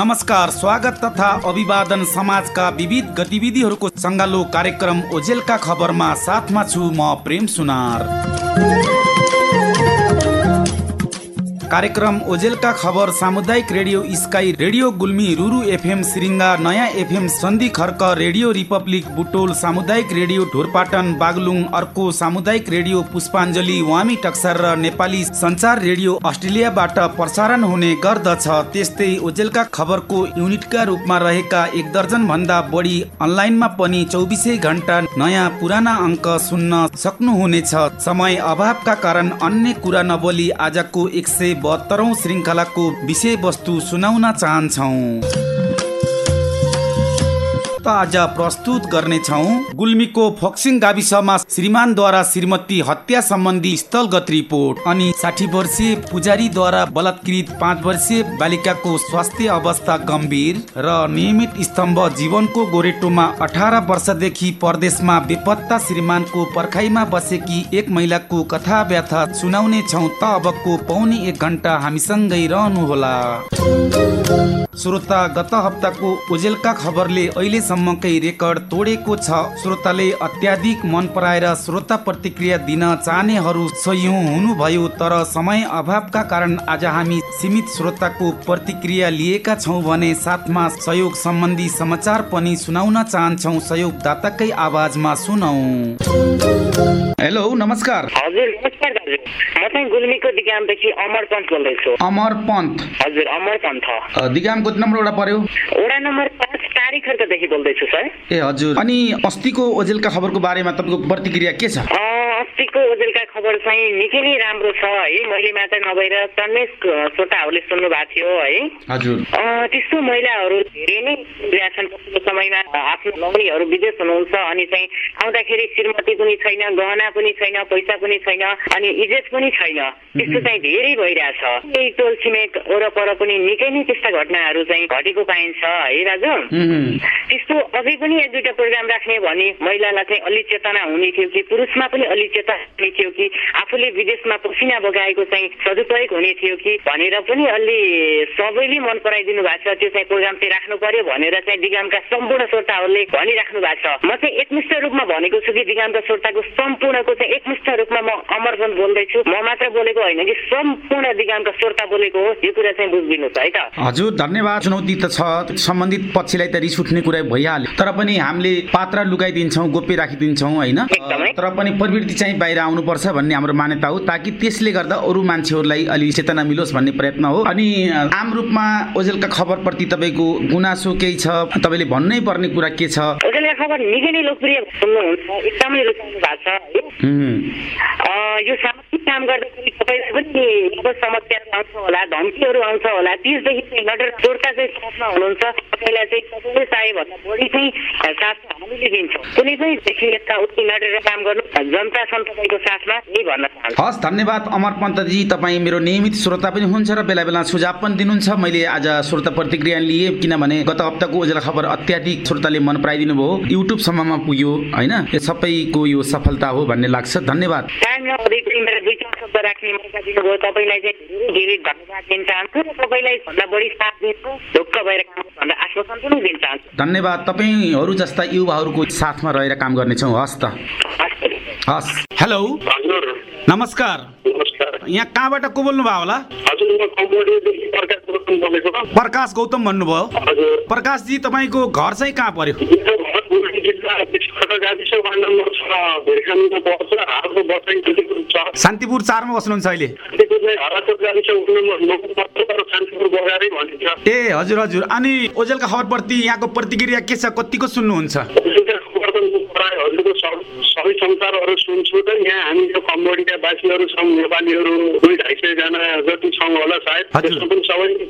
नमस्कार स्वागत तथा अभिवादन समाजका विविध गतिविधिहरूको सङ्गालो कार्यक्रम ओजेलका खबरमा साथमा छु म प्रेम सुनार। कार्यक्रम ओजेलका खबर सामुदायिक radio Sky radio Gulmi Ruru FM Siringa नयाँ एफएम सन्धि खर्क रेडियो रिपब्लिक बुटोल सामुदायिक रेडियो ढोरपाटन बागलुङ अर्को सामुदायिक रेडियो पुष्पाञ्जली वामी टक्सर र नेपाली सञ्चार रेडियो अस्ट्रेलियाबाट प्रसारण हुने गर्दछ। त्यस्तै ओजेलका खबरको युनिटका रूपमा रहेका एक दर्जन भन्दा बढी अनलाइनमा पनि चौबिसै घन्टा नयाँ पुराना अङ्क सुन्न सक्नुहुनेछ। समय अभावका कारण अन्य कुरा नबोली आजको एक सय बहत्तरौँ श्रृङ्खलाको विषयवस्तु सुनाउन चाहन्छौँ। त आज प्रस्तुत गर्नेछौ गुल्मीको फोक्सिङ गाविसमा श्रीमानद्वारा श्रीमती हत्या सम्बन्धी स्थलगत रिपोर्ट अनि साठी वर्षीय पुजारीद्वारा बलात्कृत पाँच वर्षीय बालिकाको स्वास्थ्य अवस्था गम्भीर र नियमित स्तम्भ जीवनको गोरेटोमा अठार वर्षदेखि परदेशमा बेपत्ता श्रीमानको पर्खाइमा बसेकी एक महिलाको कथा व्यथा सुनाउने छौ त अबको पौनी एक घन्टा हामीसँगै रहनुहोला। श्रोता गत हप्ताको ओजेलका खबरले अहिलेसम्मकै रेकर्ड तोडेको छ। श्रोताले अत्याधिक मन पराएर श्रोता प्रतिक्रिया दिन चाहनेहरू सयौँ हुनुभयो तर समय अभावका कारण आज हामी सीमित श्रोताको प्रतिक्रिया लिएका छौँ भने साथमा सहयोग सम्बन्धी समाचार पनि सुनाउन चाहन्छौँ। सहयोगदाताकै आवाजमा सुनौ। हेलो नमस्कार। हजुर नमस्कार दाजु। म चाहिँ गुल्मीको दिगामदेखि अमर पन्थ बोल्दैछु। अमर पन्त। हजुर अमर पन्थ अ, दिगाम कति नम्बर वडा पर्यो? वडा नम्बर बोल्दैछु सर। ए हजुर। अनि अस्तिको ओजेलका खबरको बारेमा तपाईँको प्रतिक्रिया के छ? अस्तिको ओजेलका खबर चाहिँ निकै नै राम्रो छ है। मैले मात्र नभएर टन्नै श्रोताहरूले सुन्नु भएको थियो है। त्यस्तो महिलाहरू धेरै नै छन्। पछिल्लो समयमा आफ्नो लौनीहरू विदेश हुनुहुन्छ अनि चाहिँ आउँदाखेरि श्रीमती पनि छैन गहना पनि छैन पैसा पनि छैन अनि इज्जत पनि छैन। त्यस्तो चाहिँ धेरै भइरहेछ। यही टोल छिमेक वरपर पनि निकै नै त्यस्ता घटनाहरू चाहिँ घटेको पाइन्छ है राजु त्यस्तो अझै पनि एक दुईवटा प्रोग्राम राख्ने भने महिलालाई चाहिँ अलि चेतना हुने थियो कि पुरुषमा पनि अलि चेतना हुने थियो कि आफूले विदेशमा पसिना बगाएको चाहिँ सदुपयोग हुने थियो कि भनेर पनि अलि सबैले मन पराइदिनु भएको छ। त्यो चाहिँ प्रोग्राम चाहिँ राख्नु पर्यो भनेर चाहिँ दिगामका सम्पूर्ण श्रोताहरूले भनिराख्नु भएको छ। म चाहिँ एकमुष्ट रूपमा भनेको छु कि दिगामका श्रोताको सम्पूर्णको चाहिँ एकमुष्ट रूपमा म अमरपन बोल्दैछु। म मात्र बोलेको होइन कि सम्पूर्ण दिगामका श्रोता बोलेको हो। यो कुरा चाहिँ बुझिदिनुहोस् है त। हजुर धन्यवाद। चुनौती त छ। सम्बन्धित पक्षलाई त रिस उठ्ने कुरा भइहाल्यो। तर पनि हामीले पात्र लुगाइदिन्छौँ गोप्य राखिदिन्छौँ होइन। तर पनि प्रवृत्ति चाहिँ बाहिर आउनुपर्छ भन्ने हाम्रो मान्यता हो ताकि त्यसले गर्दा अरू मान्छेहरूलाई अलि चेतना मिलोस् भन्ने प्रयत्न हो। अनि आम रूपमा ओजेलका खबरप्रति तपाईँको गुनासो केही छ? तपाईँले भन्नै पर्ने कुरा के छ? ओजेलका खबर निकै नै लोकप्रिय एकदमै रुचाउनु भएको छ। यो सामाजिक काम गर्दाखेरि तपाईँलाई पनि अब समस्याहरू आउँछ होला धम्कीहरू आउँछ होला। तिसदेखि चाहिँ नडर चोरता चाहिँ साथमा हुनुहुन्छ। तपाईँलाई चाहिँ सबैले चाहे भन्दा बढी चाहिँ साथ हामीले दिन्छौँ। कुनै पनि देखिएका उति नडर काम गर्नु जनता छन् तपाईँको साथमा यही भन्न चाहन्छु। हस् धन्यवाद अमर पन्तजी। तपाईँ मेरो नियमित श्रोता पनि हुनुहुन्छ र बेला बेला सुझाव पनि दिनुहुन्छ। मैले आज श्रोता प्रतिक्रिया लिए किनभने गत हप्ताको ओजेला खबर अत्याधिक श्रोताले मन पराइदिनु भयो। युट्युबसम्ममा पुग्यो होइन? यो सबैको यो सफलता हो भन्ने लाग्छ। धन्यवाद। चार शब्द राख्ने मौका दिनुभयो। तपाईँलाई चाहिँ धेरै धेरै धन्यवाद दिन चाहन्छु र तपाईँलाई भन्दा बढी साथ दिन्छु। ढुक्क भएर काम भनेर आश्वासन पनि दिन चाहन्छु। धन्यवाद। तपाईँहरू जस्ता युवाहरूको साथमा रहेर काम गर्नेछौँ। हस् त। हस्। हेलो। हजुर। नमस्कार। नमस्कार। यहाँ कहाँबाट को बोल्नु भयो होला? हजुर म कम्बोडियादेखि प्रकाश गौतम भन्नुभयो। हजुर। प्रकाशजी तपाईँको घर चाहिँ कहाँ पर्यो? शान्तिपुर चारमा बस्नुहुन्छ अहिले? ए हजुर हजुर। अनि ओजेलका खबरप्रति यहाँको प्रतिक्रिया के छ? कतिको सुन्नुहुन्छ? सब- संसारहरू सुन्छु त यहाँ हामी यो कम्बोडिया वासीहरू छौँ नेपालीहरू दुई ढाई सयजना जति छौँ होला सायद। त्यसमा पनि सबै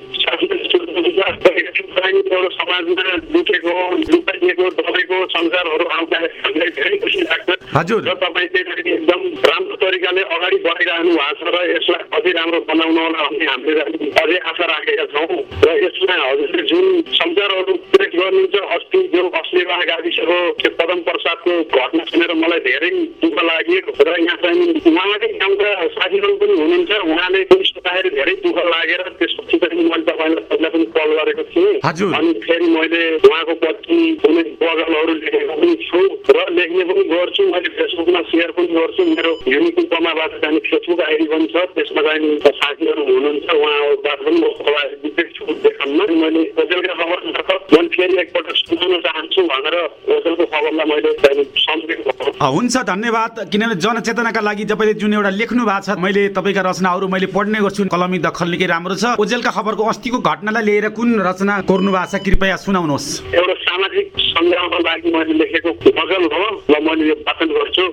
समाजमा लुटेको लुकाइएको दबेको संसारहरू आउँदाखेरि हामीलाई धेरै खुसी लाग्छ हजुर। र तपाईँ त्यसरी एकदम राम्रो तरिकाले अगाडि बढिरहनु भएको छ र यसलाई अझै राम्रो बनाउन होला भन्ने हामीले अझै आशा राखेका छौँ र यसमा हजुरले जुन सम्झारहरू पेश गर्नुहुन्छ अस्ति जो अस्लेवा गाविसको पदम प्रसादको घटना सुनेर मलाई धेरै दुःख लाग्यो र यहाँ चाहिँ उहाँकै गाउँका साथीहरू पनि हुनुहुन्छ उहाँले सुताखेरि धेरै दुःख लागेर त्यसपछि चाहिँ मैले तपाईँलाई पहिला पनि कल गरेको थिएँ। अनि फेरि मैले उहाँको पत्नी कुनै बगलहरू लेखेको पनि छु र लेख्ने पनि गर्छु। मैले फेसबुकमा सेयर पनि गर्छु। मेरो युनिटी कमाबाट जाने फेसबुक आइडी पनि छ। त्यसमा चाहिँ साथीहरू हुनुहुन्छ। उहाँबाट पनि म खबर दिँदै छु मैले ओजेलका खबर मार्फत मैले फेरि एकपल्ट सुनाउन चाहन्छु भनेर ओजेलको खबरलाई मैले सम्झेको हुन्छ। धन्यवाद। किनभने जनचेतनाका लागि तपाईँले जुन एउटा लेख्नु भएको छ मैले तपाईँका रचनाहरू मैले पढ्ने गर्छु कलमी दखल निकै राम्रो छ। ओजेलका खबरको अस्तिको घटनालाई लिएर कुन रचना कोर्नु भएको छ कृपया सुनाउनुहोस्। एउटा सामाजिक सङ्ग्रामको लागि मैले लेखेको गजल हो र मैले यो वाचन गर्छु।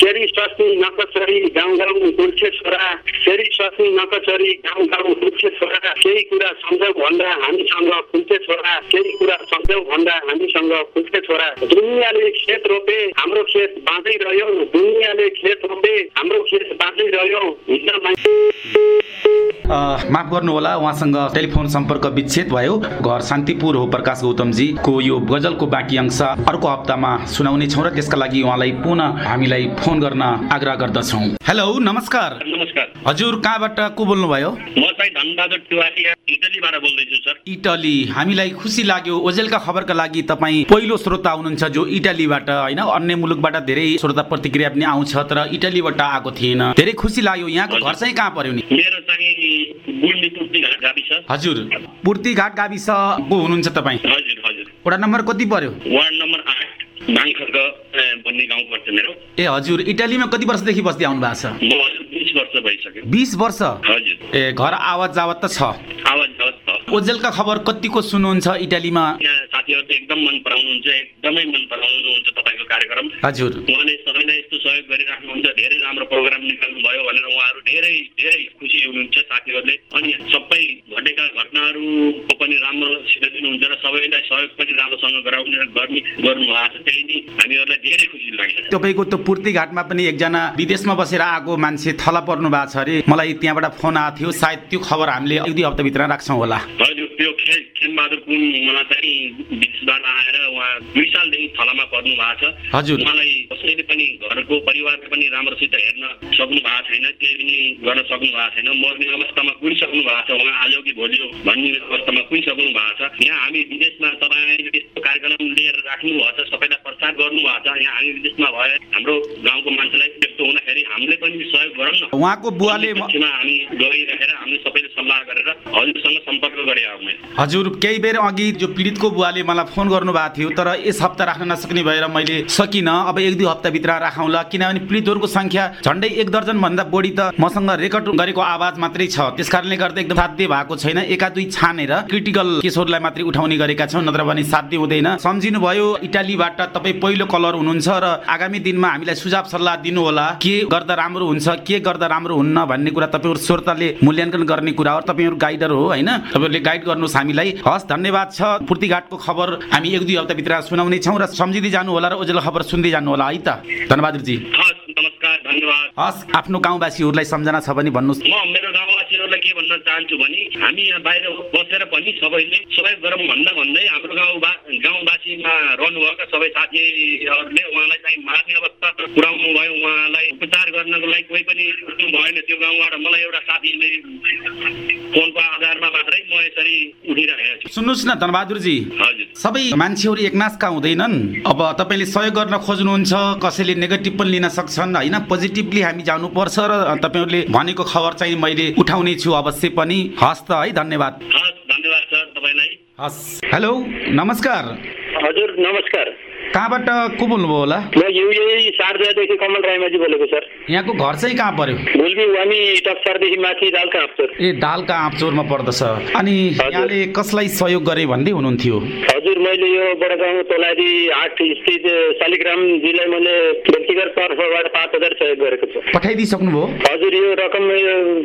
फेरि स्वास्नी नकचरी गाउँ गाउँ दुर्खे छोरा फेरि स्वास्नी नकचरी गाउँ गाउँ दुर्खे छोरा केही कुरा सम्झौ भन्दा हामीसँग खुल्थे छोरा केही कुरा सम्झौ भन्दा हामीसँग खुल्थे छोरा दुनियाँले खेत रोपे हाम्रो खेत बाँझै रह्यो दुनियाँले खेत रोपे हाम्रो खेत बाँझै रह्यो हिजो मान्छे अ, माफ गर्नुहोला उहाँसँग टेलिफोन सम्पर्क विच्छेद भयो। घर शान्तिपुर हो प्रकाश गौतमजीको यो गजलको बाँकी अंश अर्को हप्तामा सुनाउने छौँ र त्यसका लागि उहाँलाई पुनः हामीलाई फोन गर्न आग्रह गर्दछौँ। हेलो नमस्कार। नमस्कार। हजुर कहाँबाट को बोल्नुभयो? म चाहिँ धनबहादुर तिवारी इटलीबाट बोल्दैछु सर। इटली। हामीलाई खुसी लाग्यो। ओजेलका खबरका लागि तपाईँ पहिलो श्रोता हुनुहुन्छ जो इटलीबाट होइन? अन्य मुलुकबाट धेरै श्रोता प्रतिक्रिया पनि आउँछ तर इटलीबाट आएको थिएन। धेरै खुसी लाग्यो। यहाँको घर चाहिँ कहाँ पर्यो नि? मेरो चाहिँ हजुर। पूर्तिघाट गाविसको हुनुहुन्छ तपाईँ? हजुर हजुर। वडा नम्बर कति पर्यो? वार्ड नम्बर भाङखर्क भन्ने गाउँ पर्छ मेरो। ए हजुर इटलीमा कति वर्षदेखि बस्दै आउनु भएको छ? बिस वर्ष भइसक्यो। बिस वर्ष? हजुर। ए घर आवाज जावत त छ। आवाज जावत छ। ओजेलका खबर कतिको सुन्नुहुन्छ इटलीमा? साथीहरूले एकदम मन पराउनुहुन्छ एकदमै मन पराउनुहुन्छ तपाईँको कार्यक्रम। हजुर। उहाँले सबैलाई यस्तो सहयोग गरिराख्नुहुन्छ धेरै राम्रो प्रोग्राम निकाल्नु भयो भनेर उहाँहरू धेरै धेरै खुसी हुनुहुन्छ साथीहरूले। अनि सबै घटेका घटनाहरूको पनि राम्रोसित दिनुहुन्छ र सबैलाई सहयोग पनि राम्रोसँग गराउने गर्ने गर्नुभएको छ। हामीहरूलाई धेरै खुसी लाग्छ तपाईँको त्यो पूर्तिघाटमा पनि एकजना विदेशमा बसेर आएको मान्छे थला पर्नु भएको छ अरे। मलाई त्यहाँबाट फोन आएको थियो। सायद त्यो खबर हामीले एक दुई हप्ताभित्र राख्छौँ होला। हजुर। त्यो खेल खेलबहादुर कुन उहाँ चाहिँ विदेशबाट आएर उहाँ दुई सालदेखि थलामा पर्नु भएको छ। हजुर। उहाँलाई कसैले पनि घरको परिवारले पनि राम्रोसित हेर्न सक्नु भएको छैन केही पनि गर्न सक्नु भएको छैन। मर्ने अवस्थामा पुगिसक्नु भएको छ उहाँ आज कि भोलि भन्ने अवस्थामा पुगिसक्नु भएको छ। यहाँ हामी विदेशमा तपाईँले यस्तो कार्यक्रम लिएर राख्नु भएको छ सबैलाई प्रचार गर्नु भएको छ। यहाँ हामी विदेशमा भए हाम्रो गाउँको मान्छेलाई त्यस्तो हुँदाखेरि हामीले पनि सहयोग गरौँ न। उहाँको बुवाले हामी गइरहेर हामीले सबैले सल्लाह गरेर हजुरसँग सम्पर्क गरे मैले हजुर केही बेर अघि जो पीडितको बुवाले मलाई फोन गर्नुभएको थियो तर यस हप्ता राख्न नसक्ने भएर मैले सकिनँ। अब एक दुई हप्ताभित्र राखौँला किनभने पीडितहरूको सङ्ख्या झन्डै एक दर्जनभन्दा बढी त मसँग रेकर्ड गरेको आवाज मात्रै छ। त्यस कारणले गर्दा एकदम साध्य भएको छैन। एका दुई छानेर क्रिटिकल केसहरूलाई मात्रै उठाउने गरेका छौँ नत्र भने साध्य हुँदैन। सम्झिनु भयो इटालीबाट तपाईँ पहिलो कलर हुनुहुन्छ र आगामी दिनमा हामीलाई सुझाव सल्लाह दिनुहोला। के गर्दा राम्रो हुन्छ के गर्दा राम्रो हुन्न भन्ने कुरा तपाईँहरू श्रोताले मूल्याङ्कन गर्ने कुरा हो। तपाईँहरू गाइडर हो होइन? तपाईँहरूले गाइड गर्नुहोस् हामीलाई। हस् धन्यवाद छ। पूर्तिघाटको खबर हामी एक दुई हप्ताभित्र सुनाउने छौँ र सम्झिँदै जानु होला र ओजेल खबर सुन्दै जानु होला है त? धन्यवादजी हस् नमस्कार धन्यवाद। हस् आफ्नो गाउँवासीहरूलाई सम्झना छ भने भन्नुहोस्। म मेरो गाउँवासीहरूलाई के भन्न चाहन्छु भने हामी यहाँ बाहिर बसेर पनि सबैले सबै गरौँ भन्दा भन्दै हाम्रो गाउँ गाउँवासीमा रहनुभएका सबै साथीहरूले उहाँलाई चाहिँ मार्ने अवस्था पुर्याउनु भयो। उहाँलाई उपचार गर्नको लागि कोही पनि भएन त्यो गाउँबाट। मलाई एउटा साथीले फोनको आधारमा मात्रै म यसरी उठिरहेको छु सुन्नुहोस् न धनबहादुरजी। हजुर। सबै मान्छेहरू एकनासका हुँदैनन्। अब तपाईँले सहयोग गर्न खोज्नुहुन्छ कसैले नेगेटिभ पनि लिन सक्छन् होइन? पोजिटिभली हामी जानुपर्छ र तपाईँहरूले भनेको खबर चाहिँ मैले उठाउने छु अवश्य पनि। हस् त है धन्यवाद। हस् धन्यवाद सर तपाईँलाई। हस्। हेलो नमस्कार। हजुर नमस्कार। कहाँबाट को बोल्नुभयो होला? कमल बोलेको सर। यहाँको घर चाहिँ कहाँ पर्यो? भुल्बी वामी टक्सरदेखि माथि दालका ए दालका आँपचोरमा पर्दछ। अनि। यहाँले कसलाई सहयोग गरे भन्दै हुनुहुन्थ्यो? हजुर मैले यो बडागाउँ तोलादी आठ स्थित शालिग्राम जिल्ला मैले तर्फबाट पाँच हजार सहयोग गरेको छु पठाइदिइसक्नुभयो हजुर यो रकम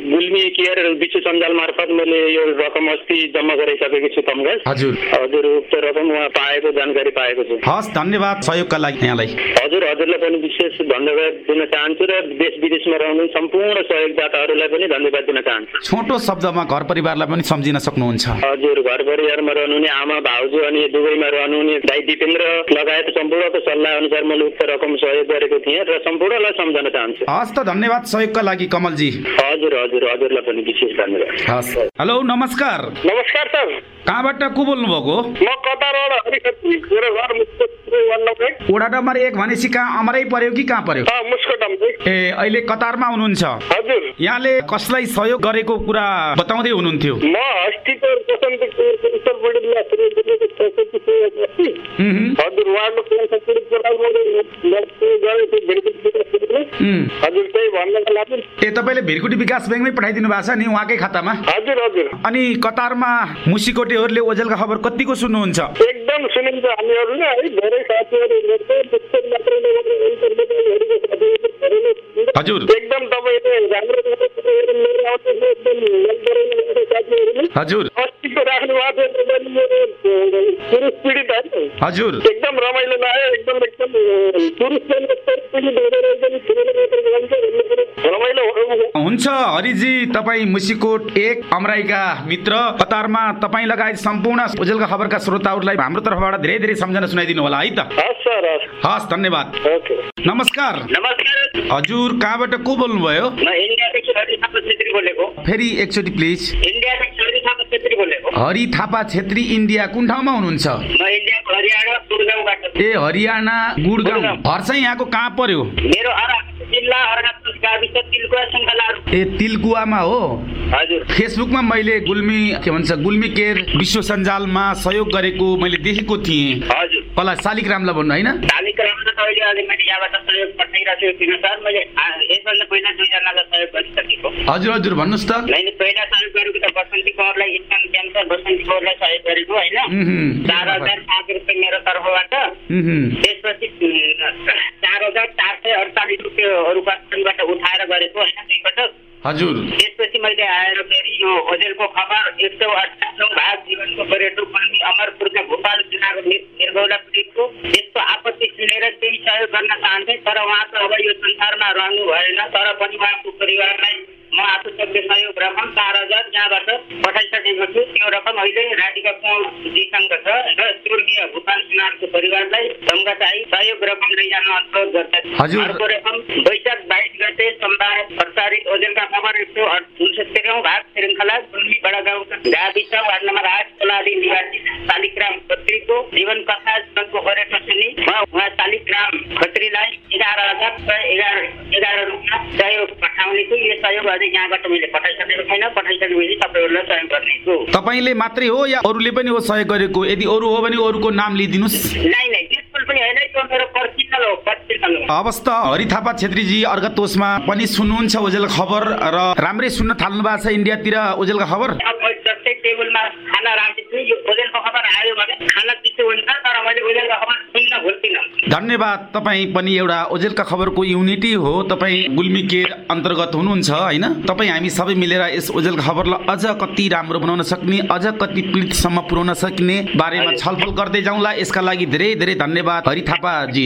गुल्मी केयर विश्व सञ्जाल मार्फत मैले यो रकम अस्ति जम्मा गराइसकेको छु तमगास हजुर हजुर उक्त रकम उहाँ पाएको जानकारी पाएको छु हस् धन्यवाद सहयोगका लागि यहाँलाई हजुर हजुरलाई पनि विशेष धन्यवाद दिन चाहन्छु र देश विदेशमा रहनु सम्पूर्ण सहयोगदाताहरूलाई पनि धन्यवाद दिन चाहन्छु छोटो शब्दमा घर परिवारलाई पनि सम्झिन सक्नुहुन्छ हजुर घर परिवारमा रहनुहुने आमा भाउजू अनि दुबईमा रहनुहुने दाइ दिपेन्द्र लगायत सम्पूर्णको सल्लाह अनुसार मैले उक्त रकम सहयोग गरेको थिएँ र सम्पूर्णलाई सम्झन चाहन्छु। हस् त धन्यवाद सहयोगका लागि कमलजी। हजुर हजुर हजुरलाई पनि विशेष धन्यवाद। हस्। हेलो नमस्कार। नमस्कार सर। कहाँबाट को बोल्नु भएको? म कतारबाट वडा नम्बर एक भनेपछि कहाँ अमरै पर्यो कि कहाँ पर्यो? ए अहिले कतारमा हुनुहुन्छ? हजुर। यहाँले कसलाई सहयोग गरेको कुरा बताउँदै हुनुहुन्थ्यो। म उहुँ, हजुर उहाँको हजुर त्यही भन्नको लागि ए तपाईँले भिरकुटी विकास ब्याङ्कमै पठाइदिनु भएको छ नि उहाँकै खातामा हजुर हजुर अनि कतारमा मुसिकोटेहरूले ओजेलका खबर कतिको सुन्नुहुन्छ एकदम सुनिन्छ हामीहरूले है धेरै साथीहरू। हजुर एकदम तपाईँले राम्रो हजुर पीडित होइन हजुर। एकदम रमाइलो लाग्यो एकदम एकदम हो हुन्छ हरिजी तपाईँ मुसिकोट एक अमराईका मित्र कतारमा तपाईँ लगायत सम्पूर्ण ओजेलका खबरका श्रोताहरूलाई हाम्रो तर्फबाट धेरै धेरै सम्झना सुनाइदिनु होला है त? हस् धन्यवाद। नमस्कार। हजुर कहाँबाट को बोल्नुभयो? फेरि एकचोटि प्लिज। इन्डियादेखि हरि थापा छेत्री इन्डिया कुन ठाउँमा हुनुहुन्छ? ए हरियाणा गुडगाउँ। घर चाहिँ यहाँको कहाँ पर्यो? ए तिलकुवामा हो? हजुर। फेसबुकमा मैले गुल्मी के भन्छ गुल्मी केयर विश्व सञ्जालमा सहयोग गरेको मैले देखेको थिएँ। कसलाई शालिग्रामलाई भन्नु होइन? अहिले मैले यहाँबाट सहयोग पठाइरहेको थिइनँ सर मैले यसभन्दा पहिला दुईजनालाई सहयोग गरिसकेको हजुर हजुर भन्नुहोस् त मैले पहिला सहयोग गरेको त बसन्ती कौरलाई स्तन क्यान्सर बसन्ती कौरलाई सहयोग गरेको होइन। चार हजार पाँच रुपियाँ मेरो तर्फबाट। त्यसपछि चार हजार चार सय अडचालिस रुपियाँ अरूका स्तनबाट उठाएर गरेको होइन दुईपटक हजुर त्यसपछि मैले आएर फेरि यो ओजेलको खबर एक सौ अठाइसौँ भाग जीवनको पर्यटक कर्मी अमरपुरका भोपाल जिल्लाको निर- निर्गौला पीडितको यस्तो आपत्ति सुनेर केही सहयोग गर्न चाहन्थे तर उहाँ त अब यो संसारमा रहनु भएन। तर पनि उहाँको परिवारलाई म आफू सक्ने सहयोग रकम चार हजार यहाँबाट पठाइसकेको छु। त्यो रकम अहिले राधिका कुमारजीसँग छ र स्वर्गीय भूपाल सिन्हालको परिवारलाई धम्काचाही सहयोग रकम लैजान अनुरोध हजुर। अर्को रकम वैशाख बाइस गते सोमबार प्रसारित ओजेलका खबर एक सौ उनसत्तरौँ भाग श्रृङ्खला गुल्मी बडागाउँका गाविस वार्ड नम्बर आठ कोलादी निवासी शालिग्राम खत्रीको जीवन कथा जीवनको सुनि म उहाँ शालिग्राम खत्रीलाई एघार हजार सय एघार एघार रुपियाँ सहयोग पठाउने छु यो सहयोग अझै यहाँबाट मैले पठाइसकेको छैन पठाइसकेपछि तपाईँहरूलाई सहयोग गर्नेछु तपाईँले मात्रै हो या अरूले पनि हो सहयोग गरेको? यदि अरू हो भने अरूको नाम लिइदिनुहोस् नै नै पनि होइन यो मेरो पर्सनल हो पर्सनल हो हवस् त हरि थापा छेत्रीजी अर्गतोषमा पनि सुन्नुहुन्छ ओजेल खबर र राम्रै सुन्न थाल्नु भएको छ इन्डियातिर ओजेलका खबर? टेबलमा खाना राख्दैछु यो ओजेलको खबर आयो भने खाना चिसो हुन्छ तर मैले ओजेलको खबर सुन्न भुल्दिनँ धन्यवाद तपाईँ पनि एउटा ओजेलका खबरको युनिटी हो तपाईँ गुल्मी केयर अन्तर्गत हुनुहुन्छ होइन? तपाईँ हामी सबै मिलेर यस ओजेलका खबरलाई अझ कति राम्रो बनाउन सक्ने अझ कति पीडितसम्म पुर्याउन सक्ने बारेमा छलफल गर्दै जाउँला यसका लागि धेरै धेरै धन्यवाद। हरि थापाजी।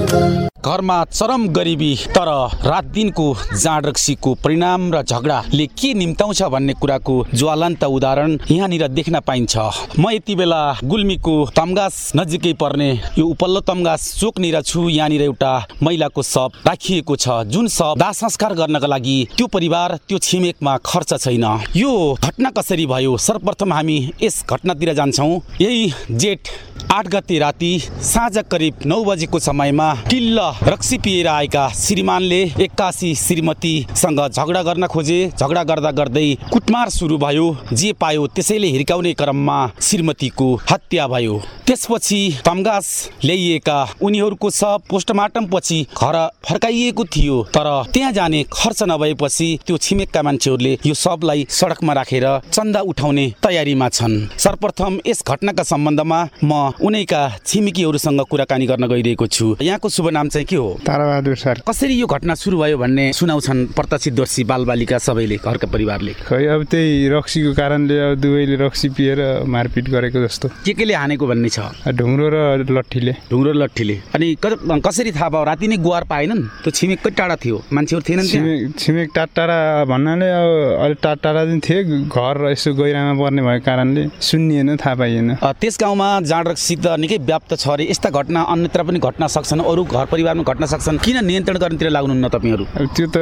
घरमा चरम गरिबी तर रात दिनको जाँड रक्सीको परिणाम र झगडाले के निम्ताउँछ भन्ने कुराको ज्वालान्त उदाहरण यहाँनिर देख्न पाइन्छ। म यति बेला गुल्मीको तमगास नजिकै पर्ने यो उपल्लो तमगास चोकनिर छु यहाँनिर एउटा महिलाको शव राखिएको छ। जुन शव दाह संस्कार गर्नका लागि त्यो परिवार त्यो छिमेकमा खर्च छैन। यो घटना कसरी भयो? सर्वप्रथम हामी यस घटनातिर जान्छौँ। यही जेठ आठ गते राति साँझ करिब नौ बजेको समयमा किल्ल रक्सी पिएर आएका श्रीमानले एक्कासी श्रीमतीसँग झगडा गर्न खोजे। झगडा गर्दा गर्दै कुटमार सुरु भयो। जे पायो त्यसैले हिर्काउने क्रममा श्रीमतीको हत्या भयो। त्यसपछि तमगास ल्याइएका उनीहरूको सब पोस्टमार्टम पछि घर फर्काइएको थियो। तर त्यहाँ जाने खर्च नभएपछि त्यो छिमेकका मान्छेहरूले यो सबलाई सडकमा राखेर चन्दा उठाउने तयारीमा छन्। सर्वप्रथम यस घटनाका सम्बन्धमा म उनैका छिमेकीहरूसँग कुराकानी गर्न गइरहेको छु। यहाँको शुभ नाम चाहिँ के हो? ताराबहादुर सर। कसरी यो घटना सुरु भयो भन्ने सुनाउँछन् प्रत्यक्षदर्शी बालबालिका सबैले घरका परिवारले? खै अब त्यही रक्सीको कारणले अब दुवैले रक्सी पिएर मारपिट गरेको जस्तो। के केले हानेको भन्ने छ? ढुङ्ग्रो र लट्ठीले। ढुङ्ग्रो लट्ठीले। अनि कसरी थाहा भयो? राति नै गुहार पाएनन्? त्यो छिमेककै टाढा थियो। मान्छेहरू थिएनन् छिमेक छिमेक टाढा भन्नाले अब अलिक टाढा टाढा चाहिँ थिए। घर यसो गहिरामा पर्ने भएको कारणले सुन्निएन थाहा पाइएन। त्यस गाउँमा जाँड रक्सी त निकै व्याप्त छ अरे। यस्ता घटना अन्यत्र पनि घट्न सक्छन्। अरू घर परिवारमा घट्न सक्छन्? किन नियन्त्रण गर्नेतिर लाग्नुहुन्न तपाईँहरू? त्यो त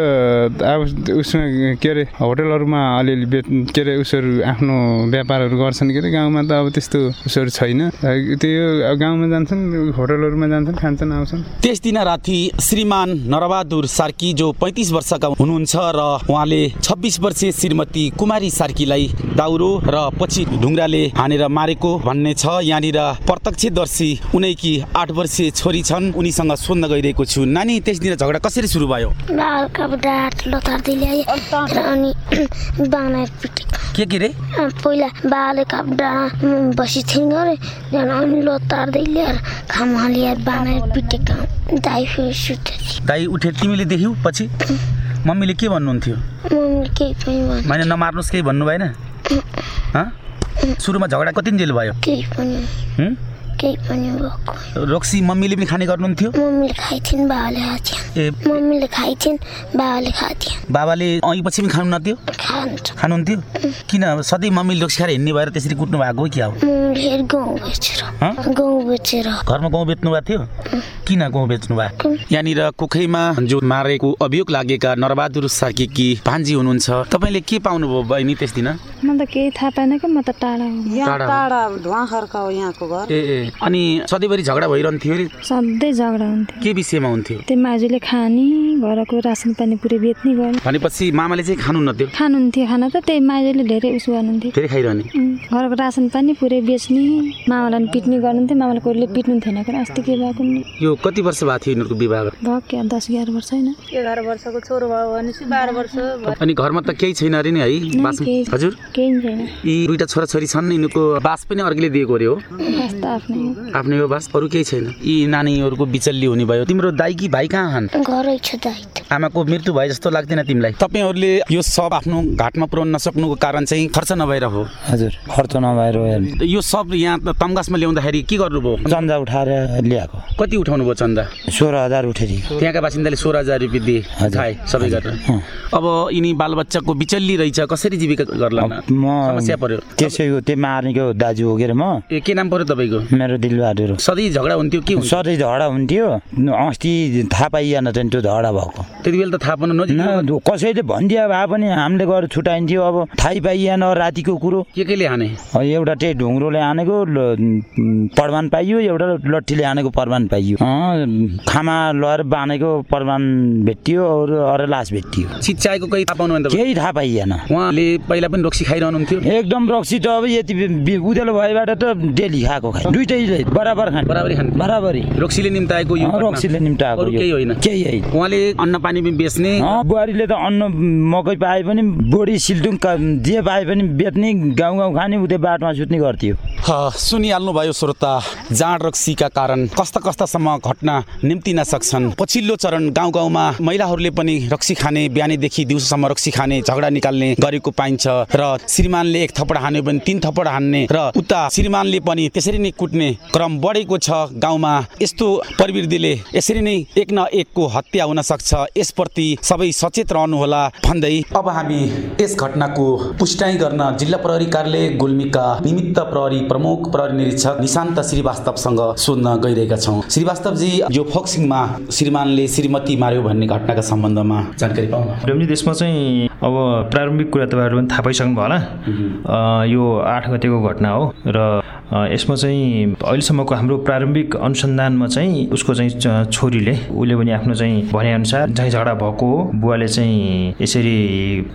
अब उसमा के अरे होटलहरूमा अलिअलि बेच के अरे उसहरू आफ्नो व्यापारहरू गर्छन् के अरे गाउँमा त अब त्यस्तो उसहरू छैन। त्यो गाउँमा जान्छन् होटलहरूमा जान्छन् खान्छन् आउँछन्। त्यस दिन राति श्रीमान नरबहादुर सार्की जो पैँतिस वर्षका हुनुहुन्छ र उहाँले छब्बिस वर्षीय श्रीमती कुमारी सार्कीलाई दाउरो र पछि ढुङ्ग्राले हानेर मारेको भन्ने छ। यहाँनिर प्रत्यक्षदर्शी उनैकी आठ वर्षीय छोरी छन् उनीसँग सोध्न गइरहेको छु। नानी त्यस दिन झगडा कसरी सुरु भयो? के के रे? पहिला बाले काप्डा बसी गरे त्यहाँदेखि अनि लतार्दै ल्याएर खामा ल्याएर बाँधेर पिटेको। दाइ फेरि सुत्दै दाइ उठे तिमीले देख्यौ पछि? मम्मीले के भन्नुहुन्थ्यो? मम्मीले केही पनि भने मैले नमार्नुहोस् केही भन्नु भएन। हँ? सुरुमा झगडा कति जेल भयो? केही पनि। हुँ? केही पनि भएको रक्सी मम्मीले पनि खाने गर्नुहुन्थ्यो? मम्मीले खाइथिन् बाबाले खाथ्यो ए मम्मीले खाइथिन् बाबाले खाथ्यो बाबाले अघि पछि पनि खानु नथ्यो? खानुहुन्थ्यो? किन सधैँ मम्मीले रक्सी खाएर हिँड्ने भएर त्यसरी कुट्नु भएको हो क्या हो फेरि गहुँ बेचेर? गहुँ घरमा गाउँ बेच्नु भएको थियो? किन गाउँ बेच्नु भयो यहाँनिर कोखैमा जो मारेको अभियोग लागेका नरबहादुर सार्कीकी भान्जी हुनुहुन्छ तपाईँले के पाउनुभयो बहिनी त्यस दिन? म त केही थाहा पाएन कि म त टाढा। टाढा धुवा खर्का हो यहाँको घर। ए ए। अनि सधैँभरि झगडा भइरहन्थ्यो अरे? सधैँ झगडा हुन्थ्यो। के विषयमा हुन्थ्यो? त्यो माजुले खाने घरको रासन पानी पुरै बेच्ने गर्ने। भनेपछि मामाले चाहिँ खानु नथ्यो खानुहुन्थ्यो खाना त त्यही माजुले धेरै उसो गर्नुहुन्थ्यो। फेरि खाइरहने? घरको रासन पानी पुरै बेच्ने मामालाई पनि पिट्ने गर्नुहुन्थ्यो। मामाले कोहीले पिट्नु थिएन कि अस्ति के भएको नि? यो कति वर्ष भएको थियो यिनीहरूको विवाह? भयो क्या दस एघार वर्ष होइन? एघार वर्षको छोरो भयो भनेपछि बाह्र वर्ष अनि घरमा त केही छैन अरे नि है हजुर? केही छैन। यी दुईवटा छोराछोरी छन् यिनीहरूको बास पनि अर्कीले दिएको अरे हो। आफ्नै हो हो बास अरू केही छैन। यी नानीहरूको बिचल्ली हुने भयो। तिम्रो दाइ कि भाइ कहाँ हन् घरै छ दाइ। त आमाको मृत्यु भए जस्तो लाग्दैन तिमीलाई। तपाईँहरूले यो सब आफ्नो घाटमा पुर्याउन नसक्नुको कारण चाहिँ खर्च नभएर हो। हजुर खर्च नभएर हो। यो सब यहाँ त तमगासमा ल्याउँदाखेरि के गर्नुभयो? चन्दा उठाएर ल्याएको। कति उठाउनु भयो चन्दा? सोह्र हजार उठेर। त्यहाँका बासिन्दाले सोह्र हजार रुपियाँ दिए। हजुर। खाए सबै गरेर। अब यिनी बालबच्चाको बिचल्ली रहेछ कसरी जीविका गर्ला? म समस्या पर्यो। त्यसैको त्यो मार्नेको दाजु हो के म? ए के नाम पर्यो तपाईँको? मेरो दिलबहादुर। सधैँ झगडा हुन्थ्यो के सधैँ झगडा हुन्थ्यो। अस्ति थाहा पाइएन चाहिँ त्यो झगडा भएको। त्यति बेला त थाहा पाउनु नजिक न कसैले भनिदिए भए पनि हामीले गएर छुट्याइन्थ्यो। अब थाहै पाइएन रातिको कुरो। के केले हाने? अब एउटा त्यही ढुङ्ग्रोले हानेको प्रमाण पाइयो एउटा लट्ठीले हानेको प्रमाण पाइयो। खामा लगेर बाँधेको प्रमाण भेटियो अरू अरू लास भेटियो। चिच्चाएको कहीँ थाहा पाउनु केही थाहा पाइएन। उहाँले पहिला पनि रक्सी खाइरहनुहुन्थ्यो। एकदम रक्सी त अब यति उज्यालो भएबाट त डेली खाएको खाए दुइटै बराबर खाने। बराबरी खाने। बराबरी। रक्सीले निम्ताएको यो। रक्सीले निम्ताएको। केही होइन। केही होइन। उहाँले अन्न पानी पनि बेच्ने। बुहारीले त अन्न मकै पाए पनि बोडी सिल्टुङ का- जे पाए पनि बेच्ने गाउँ गाउँ खाने उतै बाटोमा सुत्ने गर्थ्यो। ह, सुनिहाल्नुभयो श्रोता जाँड रक्सीका कारण कस्ता कस्तासम्म घटना निम्तिन सक्छन् पछिल्लो चरण गाउँ गाउँमा महिलाहरूले पनि रक्सी खाने बिहानैदेखि दिउँसोसम्म रक्सी खाने झगडा निकाल्ने गरेको पाइन्छ। र श्रीमानले एक थप्पड हान्यो भने तिन थप्पड हान्ने र उता श्रीमानले पनि त्यसरी नै कुट्ने क्रम बढेको छ गाउँमा। यस्तो प्रवृत्तिले यसरी नै एक न एकको हत्या हुन सक्छ। यसप्रति सबै सचेत रहनुहोला भन्दै अब हामी यस घटनाको पुष्टाइ गर्न जिल्ला प्रहरी कार्यालय गुल्मीका निमित्त प्रहरी प्रमुख प्रहरी निरीक्षक निशान्त श्रीवास्तवसँग सोध्न गइरहेका छौँ। श्रीवास्तवजी यो फोक्सिङमा श्रीमानले श्रीमती मार्यो भन्ने घटनाका सम्बन्धमा जानकारी पाउन त्यसमा चाहिँ अब प्रारम्भिक कुरा तपाईँहरू पनि थाहा पाइसक्नुभयो होला। यो आठ गतेको घटना हो र यसमा चाहिँ अहिलेसम्मको हाम्रो प्रारम्भिक अनुसन्धानमा चाहिँ उसको चाहिँ छोरीले उसले पनि आफ्नो चाहिँ भनेअनुसार झैँ झगडा भएको हो। बुवाले चाहिँ यसरी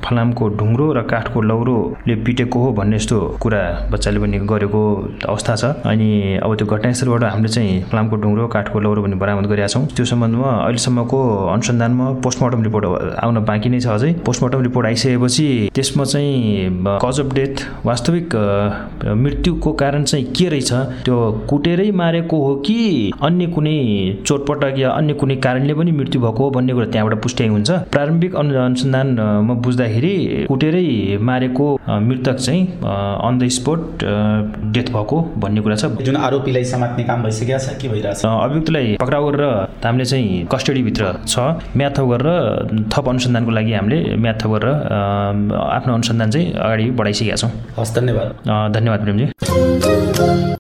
फलामको ढुङ्ग्रो र काठको लौरोले पिटेको हो भन्ने यस्तो कुरा बच्चाले पनि गरेको अवस्था छ। अनि अब त्यो घटनास्थलबाट हामीले चाहिँ फलामको ढुङ्ग्रो काठको लौरो पनि बरामद गरेका छौँ। त्यो सम्बन्धमा अहिलेसम्मको अनुसन्धानमा पोस्टमार्टम रिपोर्ट आउन बाँकी नै छ अझै। पोस्टमार्टम रिपोर्ट त्यसमा चाहिँ कज अफ डेथ वास्तविक मृत्युको कारण चाहिँ के रहेछ? त्यो कुटेरै मारेको हो कि अन्य कुनै चोटपटक या अन्य कुनै कारणले पनि मृत्यु भएको हो भन्ने कुरा त्यहाँबाट पुष्टि हुन्छ? प्रारम्भिक अनु अनुसन्धानमा बुझ्दाखेरि कुटेरै मारेको मृतक चाहिँ अन द स्पोट डेथ भएको भन्ने कुरा छ। जुन आरोपीलाई समात्ने काम भइसकेको छ के भइरहेछ? अभियुक्तलाई पक्राउ गरेर हामीले चाहिँ कस्टडीभित्र छ। म्याथ गरेर थप अनुसन्धानको लागि हामीले म्याथ गरेर आफ्नो अनुसन्धान चाहिँ अगाडि बढाइसकेका छौँ। हस् धन्यवाद। अ, धन्यवाद प्रेमजी।